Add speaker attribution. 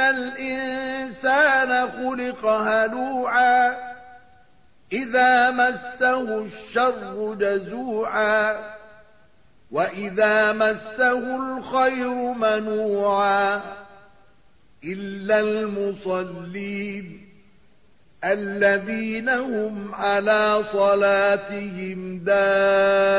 Speaker 1: إن الإنسان خلق هلوعا إذا مسه الشر جزوعا وإذا مسه الخير منوعا إلا المصلين الذين هم على صلاتهم دائمون